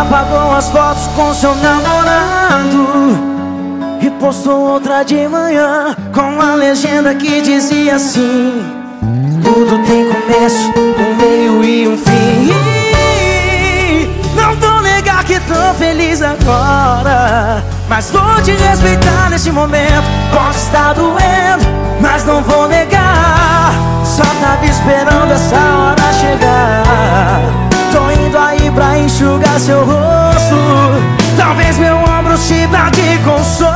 apagou as fotos com seu namorado E postou outra de manhã Com a legenda que dizia assim Tudo tem começo, um meio e um fim. Não vou negar que tô feliz agora Mas vou te respeitar nesse momento. Posso estar doendo, mas não vou negar. Só seu rosto. Talvez meu ombro sirva de consolo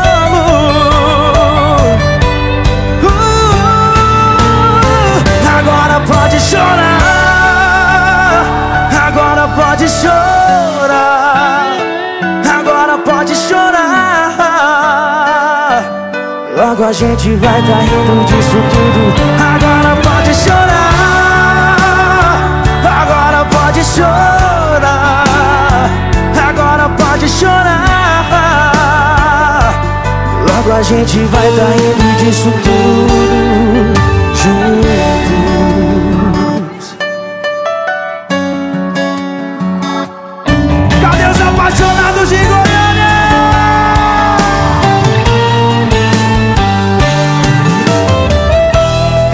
uh, Agora pode chorar. Agora pode chorar. Agora pode chorar. Logo a gente vai tá rindo disso tudo gente vai tá indo disso tudo juntos. Cadê os apaixonados de Goiânia?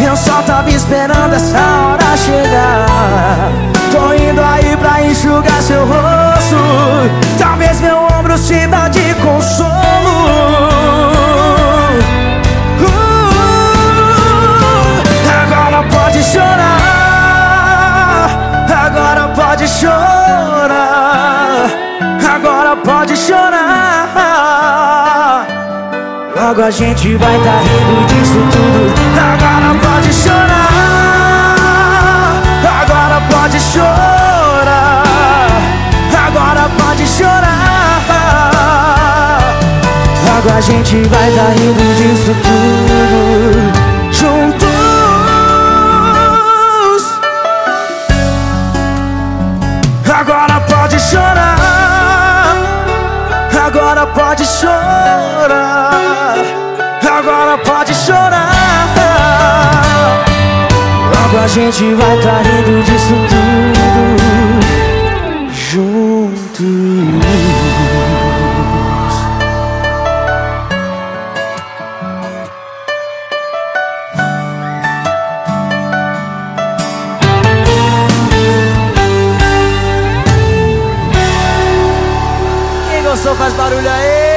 Eu só tava esperando essa hora chegar. Tô indo aí pra enxugar seu rosto. Talvez meu ombro sirva de consolo Logo a gente vai tá rindo disso tudo. Agora pode chorar. Agora pode chorar. Agora pode chorar. Logo a gente vai tá rindo disso tudo. Juntos. Agora pode chorar. Agora pode chorar Pode chorar Logo a gente vai tá rindo disso tudo Juntos gostou, faz barulho aí.